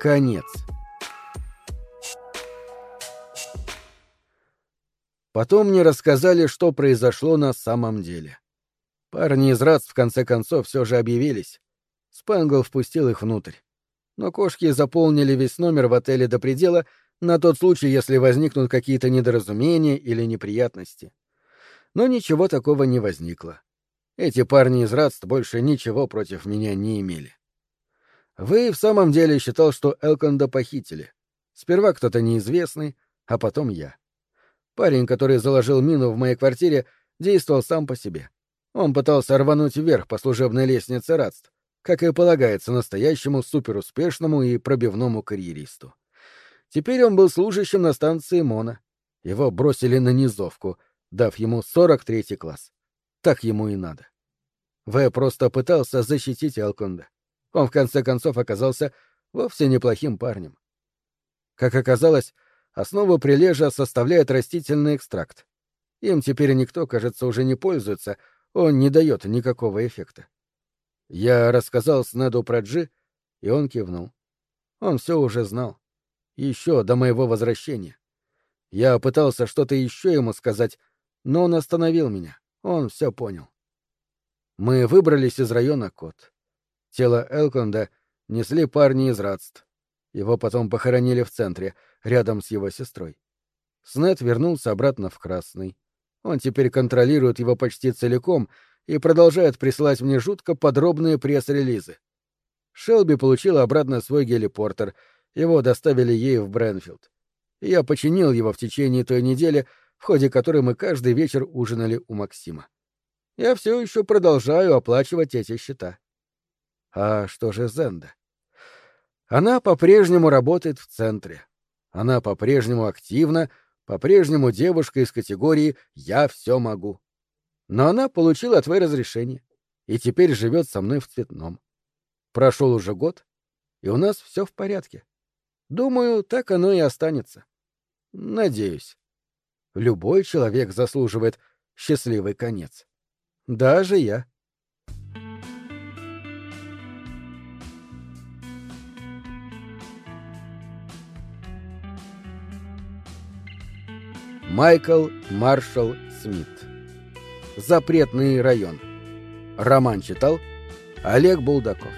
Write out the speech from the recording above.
Конец. Потом мне рассказали, что произошло на самом деле. Парни из РАЦ в конце концов все же объявились. Спэнгл впустил их внутрь. Но кошки заполнили весь номер в отеле до предела на тот случай, если возникнут какие-то недоразумения или неприятности. Но ничего такого не возникло. Эти парни из РАЦ больше ничего против меня не имели. Вы в самом деле считал, что Элконда похитили. Сперва кто-то неизвестный, а потом я. Парень, который заложил мину в моей квартире, действовал сам по себе. Он пытался рвануть вверх по служебной лестнице радств, как и полагается настоящему суперуспешному и пробивному карьеристу. Теперь он был служащим на станции Мона. Его бросили на низовку, дав ему 43-й класс. Так ему и надо. В просто пытался защитить Элконда. Он в конце концов оказался вовсе неплохим парнем. Как оказалось, основу прилежа составляет растительный экстракт. Им теперь никто, кажется, уже не пользуется, он не дает никакого эффекта. Я рассказал Снеду про Джи, и он кивнул. Он все уже знал. Еще до моего возвращения. Я пытался что-то еще ему сказать, но он остановил меня. Он все понял. Мы выбрались из района Кот. Тело Элконда несли парни из радств. Его потом похоронили в центре, рядом с его сестрой. Снет вернулся обратно в Красный. Он теперь контролирует его почти целиком и продолжает присылать мне жутко подробные пресс-релизы. Шелби получила обратно свой гелипортер, его доставили ей в Бренфилд. я починил его в течение той недели, в ходе которой мы каждый вечер ужинали у Максима. Я все еще продолжаю оплачивать эти счета. А что же Зенда? Она по-прежнему работает в центре. Она по-прежнему активна, по-прежнему девушка из категории «я все могу». Но она получила твое разрешение и теперь живет со мной в цветном. Прошел уже год, и у нас все в порядке. Думаю, так оно и останется. Надеюсь. Любой человек заслуживает счастливый конец. Даже я. Майкл Маршалл Смит. Запретный район. Роман читал Олег Булдаков.